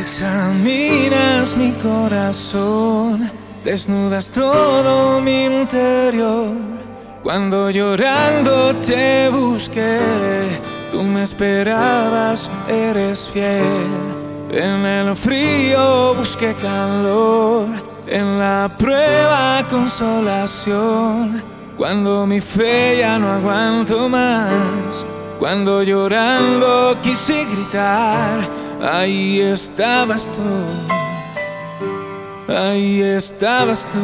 Examinas mi corazón, desnudas todo mi interior. Cuando llorando te busqué, tú me esperabas, eres fiel. En el frío busqué calor, en la prueba consolación. Cuando mi fe ya no aguanto más, cuando llorando quise gritar, ahí estabas tú, ahí estabas tú,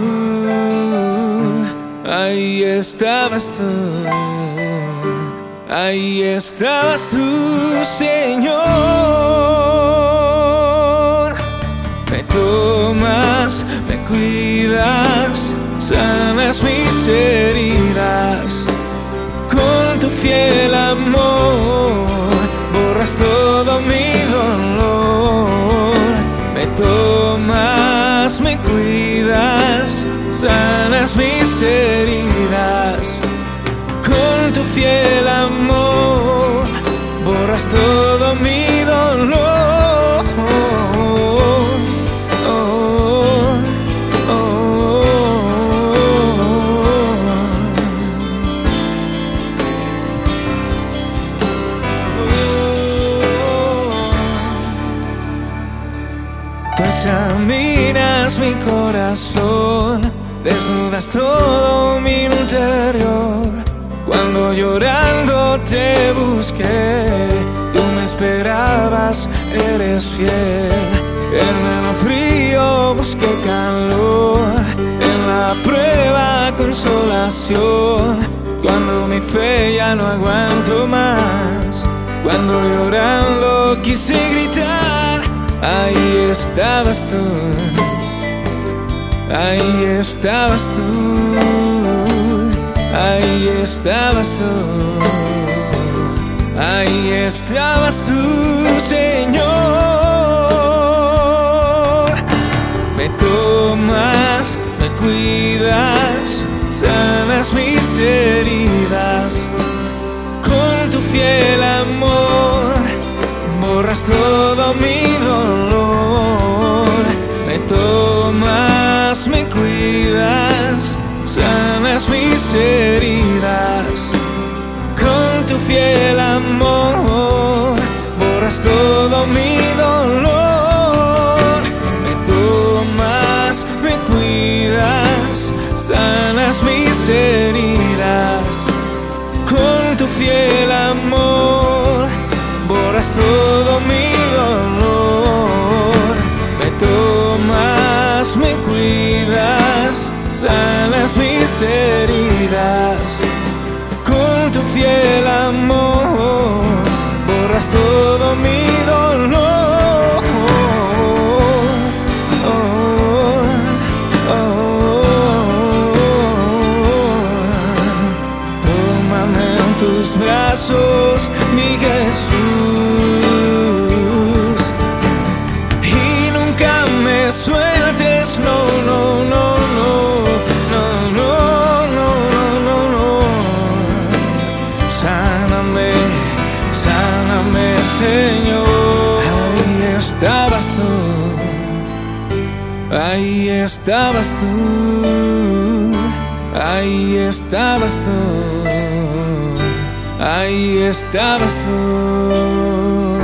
ahí estabas tú, ahí estabas tú, Señor. Me tomas, me cuidas, sanas mis heridas con tu fiel amor, borras todo mi dolor. Me tomas, me cuidas, sanas mis heridas con tu fiel amor, borras todo mi dolor. Oh, oh, examinas mi corazón, desnudas todo mi interior. Cuando llorando te busqué, tú me esperabas, eres fiel. En el frío busqué calor, en la prueba consolación. Cuando mi fe ya no aguanto más, cuando llorando quise gritar, ahí estabas tú, ahí estabas tú, ahí estabas tú, ahí estabas tú, Señor. Me tomas, me cuidas, sanas mis heridas con tu fiel amor, borras todo mi dolor. Me tomas, me cuidas, sanas mis heridas con tu fiel amor, borras todo mi dolor. Me tomas, me cuidas, sanas mis heridas con tu fiel amor, borras todo mi dolor. Me tomas, me cuidas, sanas mis heridas con tu fiel amor, ahí estabas tú, ahí estabas tú, ahí estabas tú.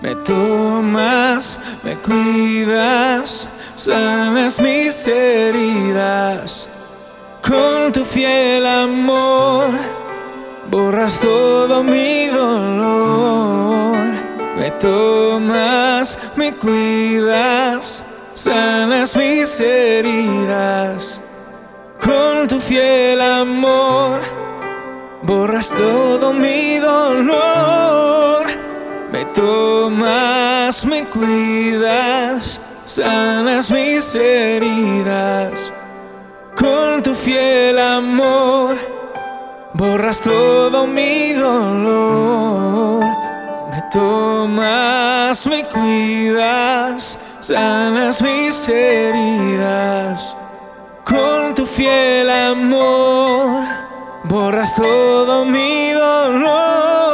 Me tomas, me cuidas, sanas mis heridas con tu fiel amor, borras todo mi dolor. Me tomas, cuidas, sanas mis heridas con tu fiel amor, borras todo mi dolor. Me tomas, me cuidas, sanas mis heridas con tu fiel amor, borras todo mi dolor. Tomas, me cuidas, sanas mis heridas. Con tu fiel amor, borras todo mi dolor.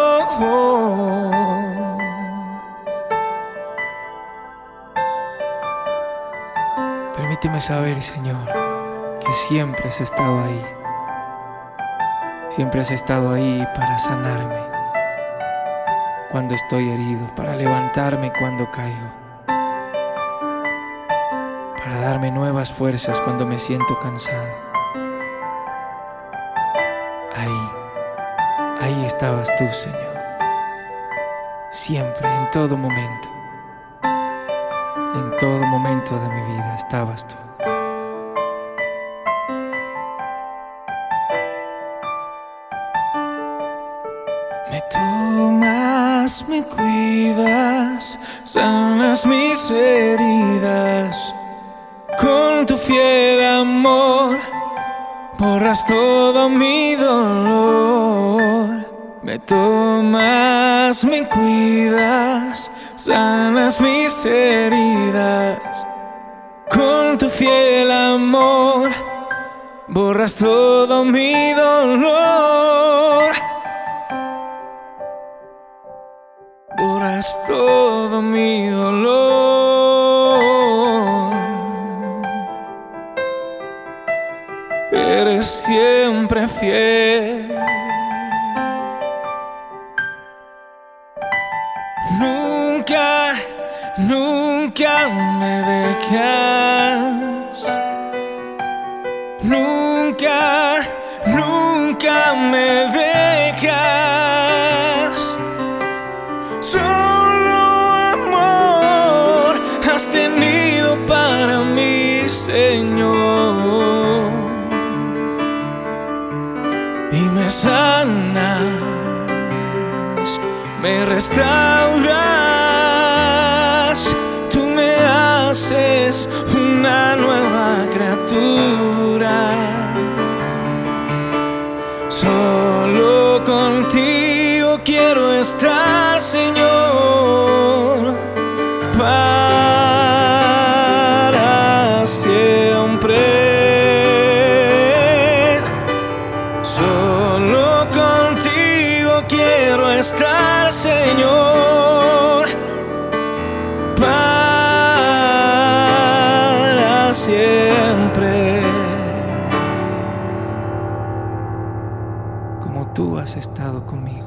Permíteme saber, Señor, que siempre has estado ahí. Siempre has estado ahí para sanarme cuando estoy herido, para levantarme cuando caigo, para darme nuevas fuerzas cuando me siento cansado. Ahí, ahí estabas tú, Señor. Siempre, en todo momento. En todo momento de mi vida estabas tú. Me me cuidas, sanas mis heridas. Con tu fiel amor, borras todo mi dolor. Me tomas, me cuidas, sanas mis heridas. Con tu fiel amor, borras todo mi dolor. Borras todo mi dolor. Eres siempre fiel. Nunca, nunca me dejas. Nunca sanas, me restauras, tú me haces una nueva criatura. Solo contigo quiero estar, Señor, quiero estar, Señor, para siempre. Como tú has estado conmigo.